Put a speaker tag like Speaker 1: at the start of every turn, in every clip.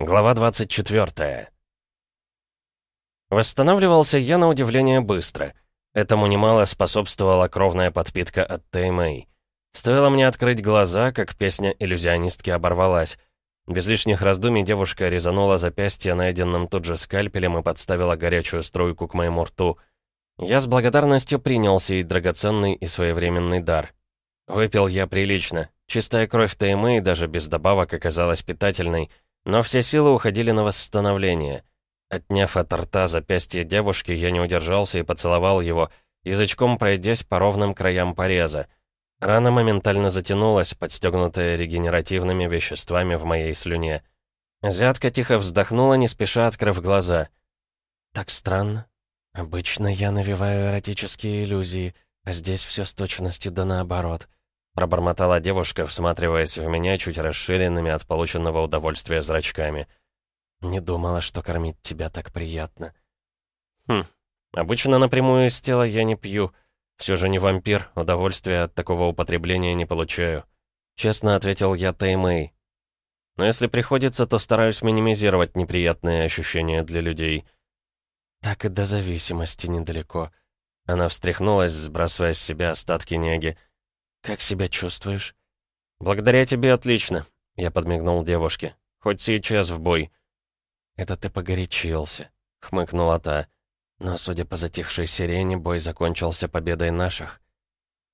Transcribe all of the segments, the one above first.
Speaker 1: Глава 24. Восстанавливался я на удивление быстро. Этому немало способствовала кровная подпитка от Теймэй. Стоило мне открыть глаза, как песня иллюзионистки оборвалась. Без лишних раздумий девушка резанула запястье найденным тут же скальпелем и подставила горячую струйку к моему рту. Я с благодарностью принял сей драгоценный и своевременный дар. Выпил я прилично. Чистая кровь Теймэй даже без добавок оказалась питательной — но все силы уходили на восстановление. Отняв от рта запястье девушки, я не удержался и поцеловал его, язычком пройдясь по ровным краям пореза. Рана моментально затянулась, подстегнутая регенеративными веществами в моей слюне. Азиатка тихо вздохнула, не спеша открыв глаза. «Так странно. Обычно я навеваю эротические иллюзии, а здесь все с точностью да наоборот. Пробормотала девушка, всматриваясь в меня чуть расширенными от полученного удовольствия зрачками. «Не думала, что кормить тебя так приятно». «Хм, обычно напрямую из тела я не пью. Все же не вампир, удовольствия от такого употребления не получаю». Честно ответил я Таймэй. «Но если приходится, то стараюсь минимизировать неприятные ощущения для людей». «Так и до зависимости недалеко». Она встряхнулась, сбрасывая с себя остатки неги. «Как себя чувствуешь?» «Благодаря тебе отлично», — я подмигнул девушке. «Хоть сейчас в бой». «Это ты погорячился», — хмыкнула та. «Но, судя по затихшей сирене, бой закончился победой наших».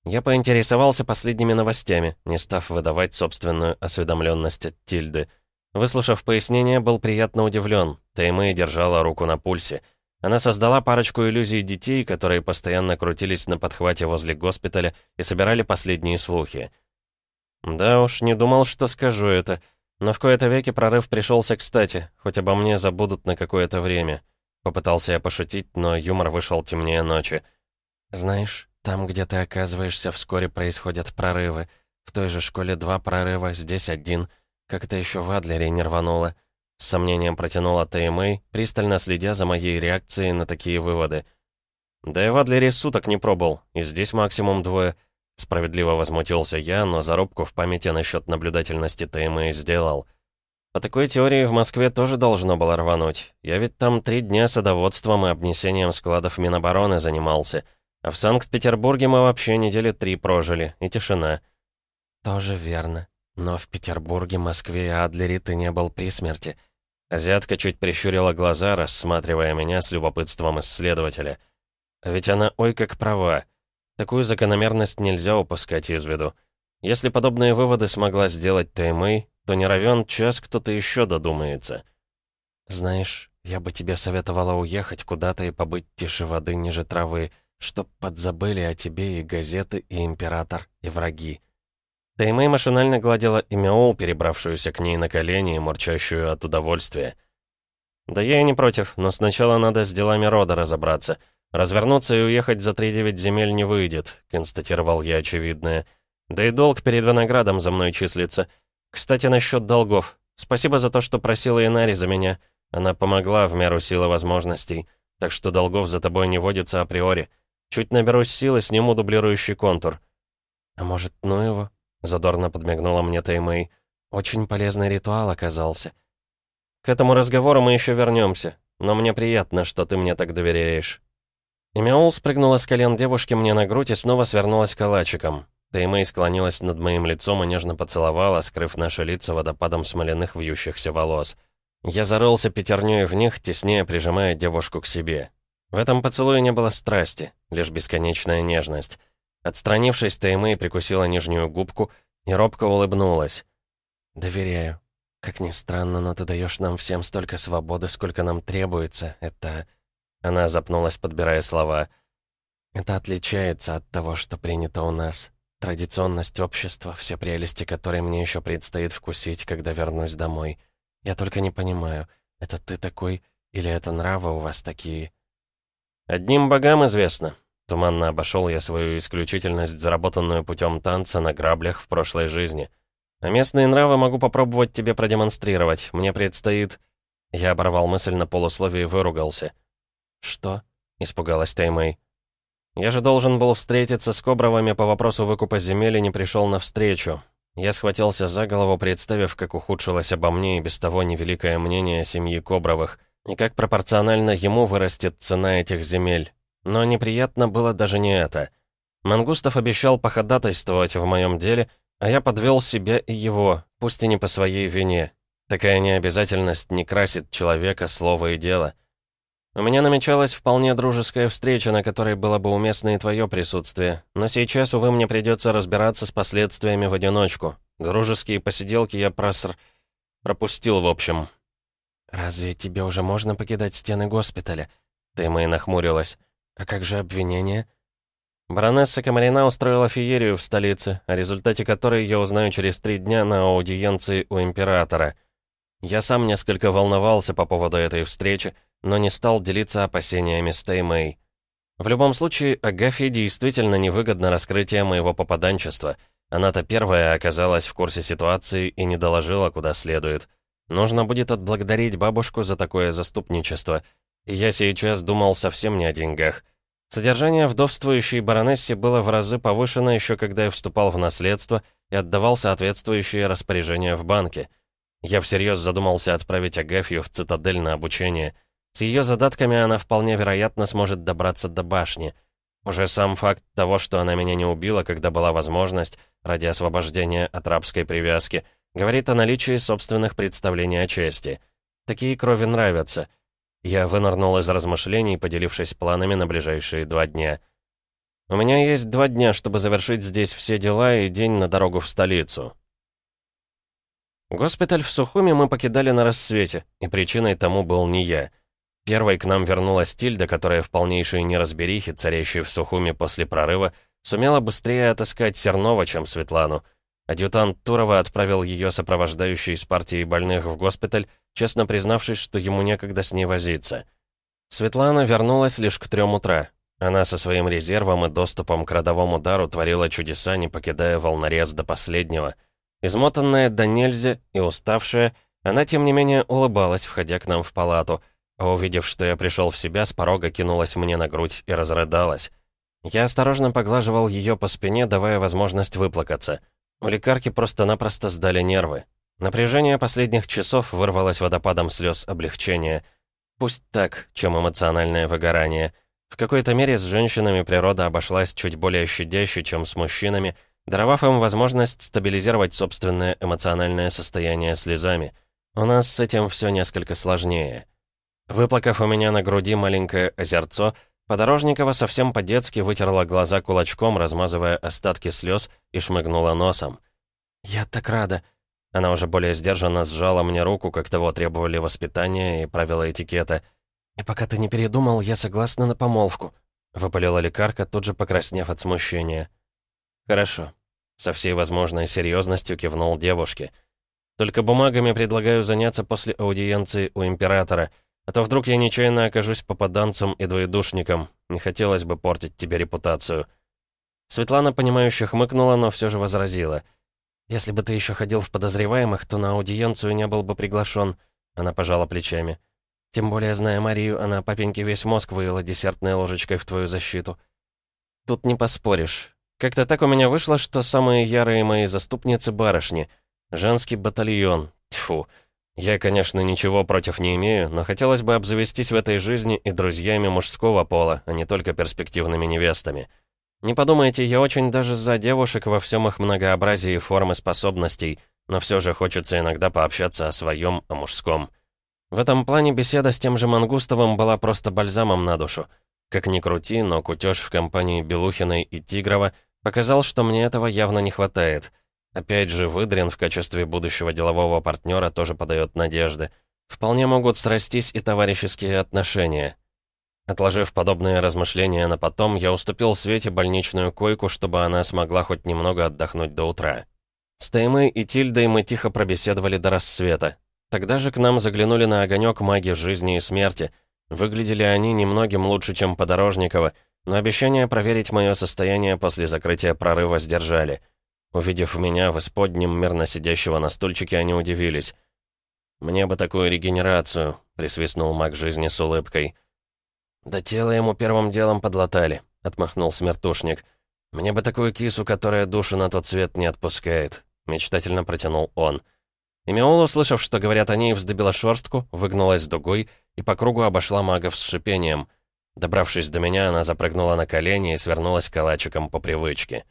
Speaker 1: Я поинтересовался последними новостями, не став выдавать собственную осведомленность от Тильды. Выслушав пояснение, был приятно удивлен. Таймэй держала руку на пульсе. Она создала парочку иллюзий детей, которые постоянно крутились на подхвате возле госпиталя и собирали последние слухи. Да уж, не думал, что скажу это. Но в кои-то веки прорыв пришелся кстати, хоть обо мне забудут на какое-то время. Попытался я пошутить, но юмор вышел темнее ночи. Знаешь, там, где ты оказываешься, вскоре происходят прорывы. В той же школе два прорыва, здесь один. Как это еще в Адлере не рвануло. С сомнением протянула Теймэй, пристально следя за моей реакцией на такие выводы. «Да и в Адлере суток не пробовал, и здесь максимум двое». Справедливо возмутился я, но зарубку в памяти насчет наблюдательности Теймэй сделал. По такой теории в Москве тоже должно было рвануть. Я ведь там три дня садоводством и обнесением складов Минобороны занимался. А в Санкт-Петербурге мы вообще недели три прожили, и тишина. «Тоже верно. Но в Петербурге, Москве и Адлере ты не был при смерти». Азиатка чуть прищурила глаза, рассматривая меня с любопытством исследователя. ведь она ой как права. Такую закономерность нельзя упускать из виду. Если подобные выводы смогла сделать Таймэй, то не равен час кто-то еще додумается. «Знаешь, я бы тебе советовала уехать куда-то и побыть тише воды ниже травы, чтоб подзабыли о тебе и газеты, и император, и враги», Таймэй машинально гладила имя Ол, перебравшуюся к ней на колени и мурчащую от удовольствия. «Да я и не против, но сначала надо с делами рода разобраться. Развернуться и уехать за три девять земель не выйдет», — констатировал я очевидное. «Да и долг перед виноградом за мной числится. Кстати, насчет долгов. Спасибо за то, что просила Инари за меня. Она помогла в меру силы возможностей, так что долгов за тобой не водится априори. Чуть наберусь силы, сниму дублирующий контур». «А может, ну его?» Задорно подмигнула мне Таймэй. «Очень полезный ритуал оказался». «К этому разговору мы еще вернемся, но мне приятно, что ты мне так доверяешь». Имяул спрыгнула с колен девушки мне на грудь и снова свернулась калачиком. Таймэй склонилась над моим лицом и нежно поцеловала, скрыв наши лица водопадом смоляных вьющихся волос. Я зарылся пятерней в них, теснее прижимая девушку к себе. В этом поцелуе не было страсти, лишь бесконечная нежность. Отстранившись, Таймэй прикусила нижнюю губку и робко улыбнулась. «Доверяю. Как ни странно, но ты даешь нам всем столько свободы, сколько нам требуется. Это...» Она запнулась, подбирая слова. «Это отличается от того, что принято у нас. Традиционность общества, все прелести, которые мне еще предстоит вкусить, когда вернусь домой. Я только не понимаю, это ты такой или это нравы у вас такие?» «Одним богам известно», Туманно обошел я свою исключительность, заработанную путем танца на граблях в прошлой жизни. А местные нравы могу попробовать тебе продемонстрировать. Мне предстоит... Я оборвал мысль на полусловие и выругался. «Что?» — испугалась Таймэй. «Я же должен был встретиться с Кобровыми по вопросу выкупа земель и не пришел навстречу». Я схватился за голову, представив, как ухудшилось обо мне и без того невеликое мнение семьи Кобровых, и как пропорционально ему вырастет цена этих земель. Но неприятно было даже не это. Мангустов обещал походатайствовать в моем деле, а я подвел себя и его, пусть и не по своей вине. Такая необязательность не красит человека, слово и дело. У меня намечалась вполне дружеская встреча, на которой было бы уместно и твое присутствие, но сейчас, увы, мне придется разбираться с последствиями в одиночку. Дружеские посиделки я проср... пропустил, в общем. «Разве тебе уже можно покидать стены госпиталя?» Ты мои нахмурилась. «А как же обвинение?» Баронесса Камарина устроила феерию в столице, о результате которой я узнаю через три дня на аудиенции у императора. Я сам несколько волновался по поводу этой встречи, но не стал делиться опасениями с Теймэй. В любом случае, Агафье действительно невыгодно раскрытие моего попаданчества. Она-то первая оказалась в курсе ситуации и не доложила куда следует. Нужно будет отблагодарить бабушку за такое заступничество. Я сейчас думал совсем не о деньгах. Содержание вдовствующей баронессе было в разы повышено еще когда я вступал в наследство и отдавал соответствующие распоряжения в банке. Я всерьез задумался отправить Агафью в цитадель на обучение — с ее задатками она вполне вероятно сможет добраться до башни. Уже сам факт того, что она меня не убила, когда была возможность, ради освобождения от рабской привязки, говорит о наличии собственных представлений о чести. Такие крови нравятся. Я вынырнул из размышлений, поделившись планами на ближайшие два дня. У меня есть два дня, чтобы завершить здесь все дела и день на дорогу в столицу. Госпиталь в Сухуме мы покидали на рассвете, и причиной тому был не я. Первой к нам вернулась Тильда, которая в полнейшей неразберихе, царящей в Сухуме после прорыва, сумела быстрее отыскать Сернова, чем Светлану. Адъютант Турова отправил ее сопровождающей с партией больных в госпиталь, честно признавшись, что ему некогда с ней возиться. Светлана вернулась лишь к трем утра. Она со своим резервом и доступом к родовому дару творила чудеса, не покидая волнорез до последнего. Измотанная до нельзя и уставшая, она, тем не менее, улыбалась, входя к нам в палату — а увидев, что я пришел в себя, с порога кинулась мне на грудь и разрыдалась. Я осторожно поглаживал ее по спине, давая возможность выплакаться. У лекарки просто-напросто сдали нервы. Напряжение последних часов вырвалось водопадом слез облегчения. Пусть так, чем эмоциональное выгорание. В какой-то мере с женщинами природа обошлась чуть более щадяще, чем с мужчинами, даровав им возможность стабилизировать собственное эмоциональное состояние слезами. У нас с этим все несколько сложнее. Выплакав у меня на груди маленькое озерцо, Подорожникова совсем по-детски вытерла глаза кулачком, размазывая остатки слез, и шмыгнула носом. «Я так рада!» Она уже более сдержанно сжала мне руку, как того требовали воспитания и правила этикета. «И пока ты не передумал, я согласна на помолвку», — выпалила лекарка, тут же покраснев от смущения. «Хорошо», — со всей возможной серьезностью кивнул девушке. «Только бумагами предлагаю заняться после аудиенции у императора». А то вдруг я нечаянно окажусь попаданцем и двоедушником. Не хотелось бы портить тебе репутацию». Светлана, понимающе хмыкнула, но все же возразила. «Если бы ты еще ходил в подозреваемых, то на аудиенцию не был бы приглашен», — она пожала плечами. «Тем более, зная Марию, она папеньке весь мозг выила десертной ложечкой в твою защиту». «Тут не поспоришь. Как-то так у меня вышло, что самые ярые мои заступницы — барышни. Женский батальон. Тьфу. Я, конечно, ничего против не имею, но хотелось бы обзавестись в этой жизни и друзьями мужского пола, а не только перспективными невестами. Не подумайте, я очень даже за девушек во всем их многообразии формы способностей, но все же хочется иногда пообщаться о своем, о мужском. В этом плане беседа с тем же Мангустовым была просто бальзамом на душу. Как ни крути, но кутеж в компании Белухиной и Тигрова показал, что мне этого явно не хватает — Опять же, Выдрин в качестве будущего делового партнера тоже подает надежды. Вполне могут срастись и товарищеские отношения. Отложив подобные размышления на потом, я уступил Свете больничную койку, чтобы она смогла хоть немного отдохнуть до утра. С Таймой и Тильдой мы тихо пробеседовали до рассвета. Тогда же к нам заглянули на огонек маги жизни и смерти. Выглядели они немногим лучше, чем Подорожникова, но обещание проверить мое состояние после закрытия прорыва сдержали — Увидев меня в исподнем мирно сидящего на стульчике, они удивились. «Мне бы такую регенерацию», — присвистнул маг жизни с улыбкой. «Да тело ему первым делом подлатали», — отмахнул смертушник. «Мне бы такую кису, которая душу на тот свет не отпускает. мечтательно протянул он. И Миола, услышав, что говорят о ней, вздобила шорстку, выгнулась дугой и по кругу обошла магов с шипением. Добравшись до меня, она запрыгнула на колени и свернулась калачиком по привычке.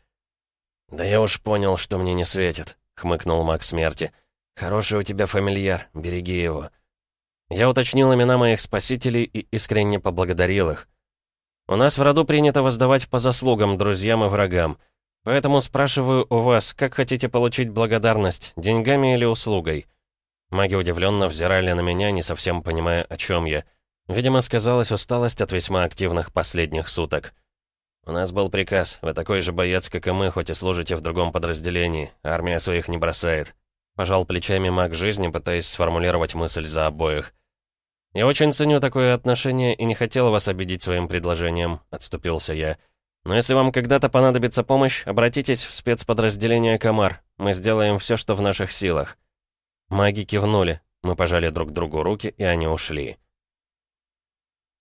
Speaker 1: «Да я уж понял, что мне не светит», — хмыкнул маг смерти. «Хороший у тебя фамильяр, береги его». Я уточнил имена моих спасителей и искренне поблагодарил их. У нас в роду принято воздавать по заслугам друзьям и врагам. Поэтому спрашиваю у вас, как хотите получить благодарность, деньгами или услугой?» Маги удивленно взирали на меня, не совсем понимая, о чем я. Видимо, сказалась усталость от весьма активных последних суток. «У нас был приказ. Вы такой же боец, как и мы, хоть и служите в другом подразделении. Армия своих не бросает». Пожал плечами маг жизни, пытаясь сформулировать мысль за обоих. «Я очень ценю такое отношение и не хотел вас обидеть своим предложением», — отступился я. «Но если вам когда-то понадобится помощь, обратитесь в спецподразделение «Комар». Мы сделаем все, что в наших силах». Маги кивнули. Мы пожали друг другу руки, и они ушли.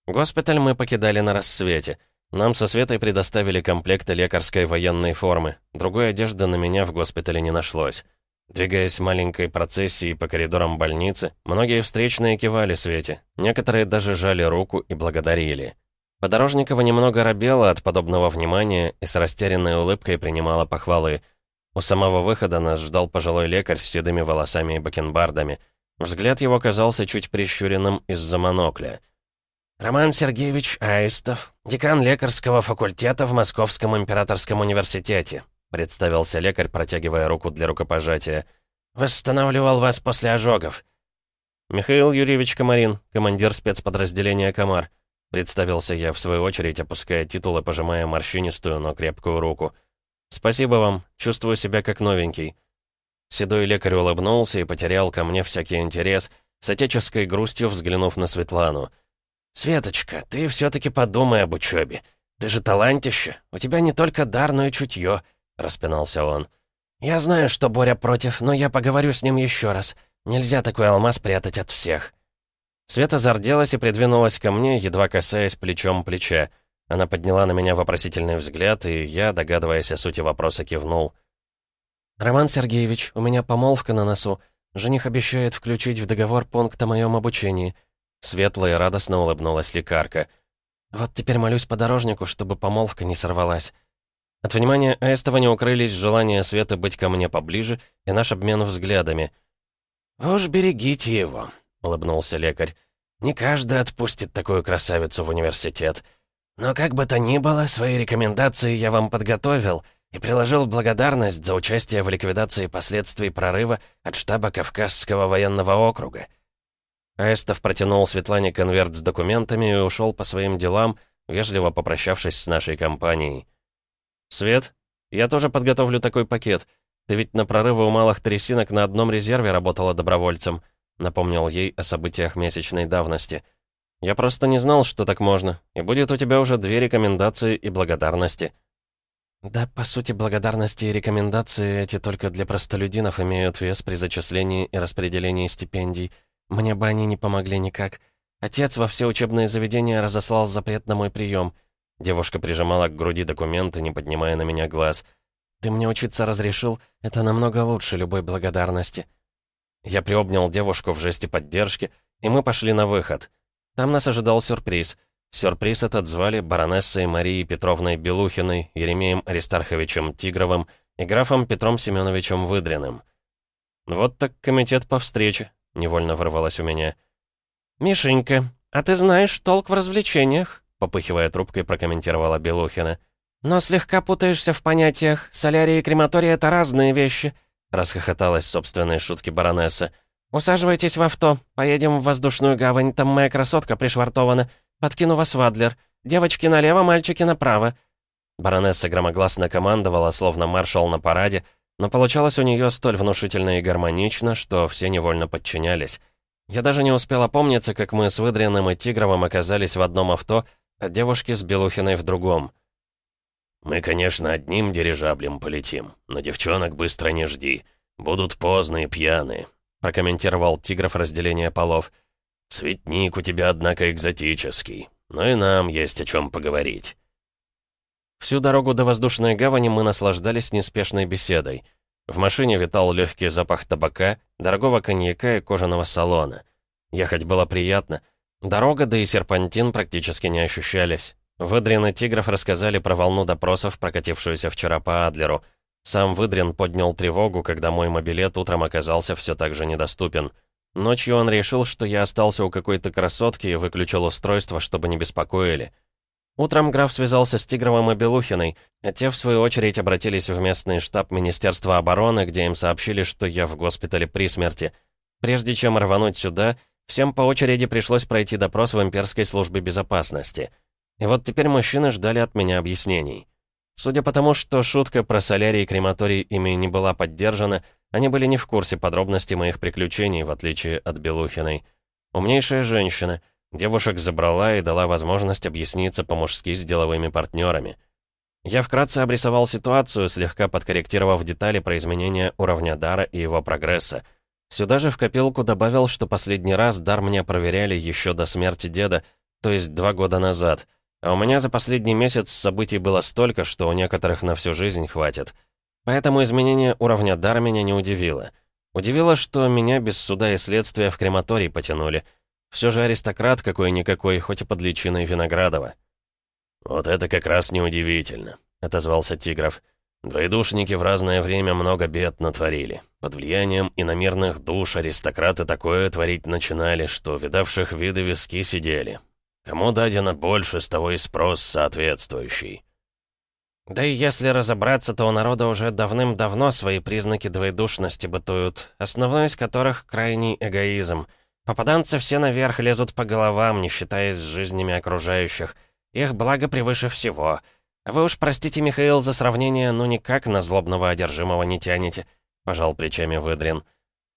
Speaker 1: Госпиталь мы покидали на рассвете. Нам со Светой предоставили комплекты лекарской военной формы. Другой одежды на меня в госпитале не нашлось. Двигаясь маленькой процессией по коридорам больницы, многие встречные кивали Свете, некоторые даже жали руку и благодарили. Подорожникова немного робела от подобного внимания и с растерянной улыбкой принимала похвалы. У самого выхода нас ждал пожилой лекарь с седыми волосами и бакенбардами. Взгляд его казался чуть прищуренным из-за монокля. «Роман Сергеевич Аистов, декан лекарского факультета в Московском императорском университете», представился лекарь, протягивая руку для рукопожатия. «Восстанавливал вас после ожогов». «Михаил Юрьевич Комарин, командир спецподразделения «Комар», представился я, в свою очередь, опуская титул и пожимая морщинистую, но крепкую руку. «Спасибо вам, чувствую себя как новенький». Седой лекарь улыбнулся и потерял ко мне всякий интерес, с отеческой грустью взглянув на Светлану. «Светочка, ты все-таки подумай об учебе. Ты же талантище, у тебя не только дар, но и чутье. — распинался он. «Я знаю, что Боря против, но я поговорю с ним еще раз. Нельзя такой алмаз прятать от всех». Света зарделась и придвинулась ко мне, едва касаясь плечом плеча. Она подняла на меня вопросительный взгляд, и я, догадываясь о сути вопроса, кивнул. «Роман Сергеевич, у меня помолвка на носу. Жених обещает включить в договор пункт о моем обучении». Светлая и радостно улыбнулась лекарка. «Вот теперь молюсь подорожнику, чтобы помолвка не сорвалась». От внимания Аистова не укрылись желание Света быть ко мне поближе и наш обмен взглядами. «Вы уж берегите его», — улыбнулся лекарь. «Не каждый отпустит такую красавицу в университет. Но как бы то ни было, свои рекомендации я вам подготовил и приложил благодарность за участие в ликвидации последствий прорыва от штаба Кавказского военного округа». Аистов протянул Светлане конверт с документами и ушел по своим делам, вежливо попрощавшись с нашей компанией. «Свет, я тоже подготовлю такой пакет. Ты ведь на прорывы у малых трясинок на одном резерве работала добровольцем», напомнил ей о событиях месячной давности. «Я просто не знал, что так можно, и будет у тебя уже две рекомендации и благодарности». «Да, по сути, благодарности и рекомендации эти только для простолюдинов имеют вес при зачислении и распределении стипендий. Мне бы они не помогли никак. Отец во все учебные заведения разослал запрет на мой прием». Девушка прижимала к груди документы, не поднимая на меня глаз. «Ты мне учиться разрешил? Это намного лучше любой благодарности». Я приобнял девушку в жесте поддержки, и мы пошли на выход. Там нас ожидал сюрприз. Сюрприз этот звали баронессой Марией Петровной Белухиной, Еремеем Аристарховичем Тигровым и графом Петром Семеновичем Выдриным. «Вот так комитет по встрече», — невольно ворвалось у меня. «Мишенька, а ты знаешь толк в развлечениях?» попыхивая трубкой, прокомментировала Белухина. «Но слегка путаешься в понятиях. Солярий и крематорий — это разные вещи», — расхохоталась собственной шутки баронесса. «Усаживайтесь в авто. Поедем в воздушную гавань. Там моя красотка пришвартована. Подкину вас в Адлер. Девочки налево, мальчики направо». Баронесса громогласно командовала, словно маршал на параде, но получалось у нее столь внушительно и гармонично, что все невольно подчинялись. Я даже не успел опомниться, как мы с Выдриным и Тигровым оказались в одном авто — а девушки с Белухиной в другом. «Мы, конечно, одним дирижаблем полетим, но девчонок быстро не жди. Будут поздно и пьяные», — прокомментировал Тигров разделение полов. «Цветник у тебя, однако, экзотический, но и нам есть о чем поговорить». Всю дорогу до воздушной гавани мы наслаждались неспешной беседой. В машине витал легкий запах табака, дорогого коньяка и кожаного салона. Ехать было приятно. Дорога, да и серпантин практически не ощущались. Выдрин и Тигров рассказали про волну допросов, прокатившуюся вчера по Адлеру. Сам Выдрин поднял тревогу, когда мой мобилет утром оказался все так же недоступен. Ночью он решил, что я остался у какой-то красотки и выключил устройство, чтобы не беспокоили. Утром граф связался с Тигровым и Белухиной, а те, в свою очередь, обратились в местный штаб Министерства обороны, где им сообщили, что я в госпитале при смерти. Прежде чем рвануть сюда, всем по очереди пришлось пройти допрос в имперской службе безопасности. И вот теперь мужчины ждали от меня объяснений. Судя по тому, что шутка про солярий и крематорий ими не была поддержана, они были не в курсе подробностей моих приключений, в отличие от Белухиной. Умнейшая женщина, девушек забрала и дала возможность объясниться по-мужски с деловыми партнерами. Я вкратце обрисовал ситуацию, слегка подкорректировав детали про изменение уровня дара и его прогресса. Сюда же в копилку добавил, что последний раз дар мне проверяли еще до смерти деда, то есть два года назад — а у меня за последний месяц событий было столько, что у некоторых на всю жизнь хватит. Поэтому изменение уровня дара меня не удивило. Удивило, что меня без суда и следствия в крематорий потянули. Все же аристократ какой-никакой, хоть и под личиной Виноградова. «Вот это как раз неудивительно», — отозвался Тигров. «Двоедушники в разное время много бед натворили. Под влиянием иномерных душ аристократы такое творить начинали, что видавших виды виски сидели. Кому дадено больше, с того и спрос соответствующий.
Speaker 2: Да и если разобраться, то у народа уже давным-давно свои признаки двоедушности бытуют, основной из которых крайний эгоизм. Попаданцы все наверх лезут по головам, не считаясь с жизнями окружающих. Их благо превыше всего. Вы уж простите, Михаил, за сравнение, ну никак на злобного одержимого не тянете, пожал плечами Выдрин.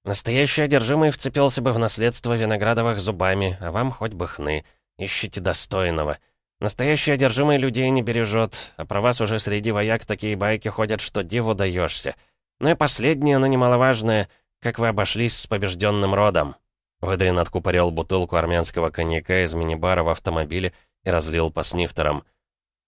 Speaker 2: Настоящий одержимый вцепился бы в наследство Виноградовых зубами, а вам хоть бы хны. Ищите достойного. Настоящий одержимый людей не бережет, а про вас уже среди вояк такие байки ходят, что диву даешься. Ну и последнее, но немаловажное, как вы обошлись с побежденным родом. Выдрин откупорил бутылку армянского коньяка из мини-бара в автомобиле и разлил по снифтерам.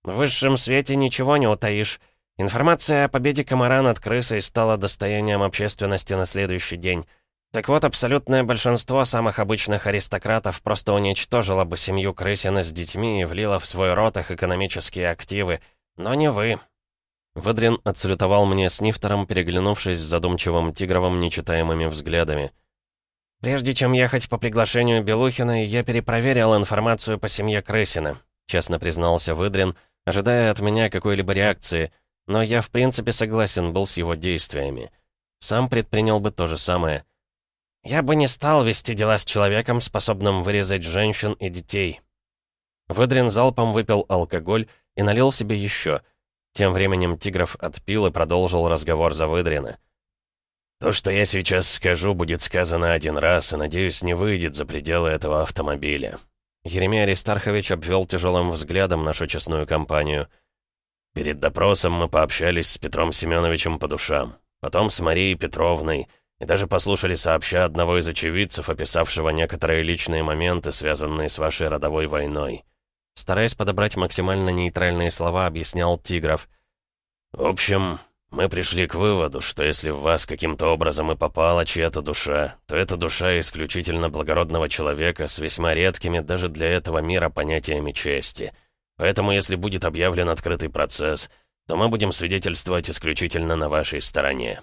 Speaker 2: В высшем свете ничего не утаишь. Информация о победе комара над крысой стала достоянием общественности на следующий день. Так вот, абсолютное большинство самых обычных аристократов просто уничтожило бы семью Крысина с детьми и влило в свой рот их экономические активы. Но не вы. Выдрин отсалютовал мне с Нифтером, переглянувшись с задумчивым Тигровым нечитаемыми взглядами. «Прежде чем ехать по приглашению Белухина, я перепроверил информацию по семье Крысина», честно признался Выдрин, ожидая от меня какой-либо реакции, но я в принципе согласен был с его действиями. Сам предпринял бы то же самое. Я бы не стал вести дела с человеком, способным вырезать женщин и детей. Выдрин залпом выпил алкоголь и налил себе еще. Тем временем Тигров отпил и продолжил разговор за Выдрина. «То, что я сейчас скажу, будет сказано один раз и, надеюсь, не выйдет за пределы этого автомобиля». Еремей Аристархович обвел тяжелым взглядом нашу честную компанию. «Перед допросом мы пообщались с Петром Семеновичем по душам, потом с Марией Петровной» и даже послушали сообща одного из очевидцев, описавшего некоторые личные моменты, связанные с вашей родовой войной. Стараясь подобрать максимально нейтральные слова, объяснял Тигров. «В общем, мы пришли к выводу, что если в вас каким-то образом и попала чья-то душа, то это душа исключительно благородного человека с весьма редкими даже для этого мира понятиями чести. Поэтому если будет объявлен открытый процесс, то мы будем свидетельствовать исключительно на вашей стороне.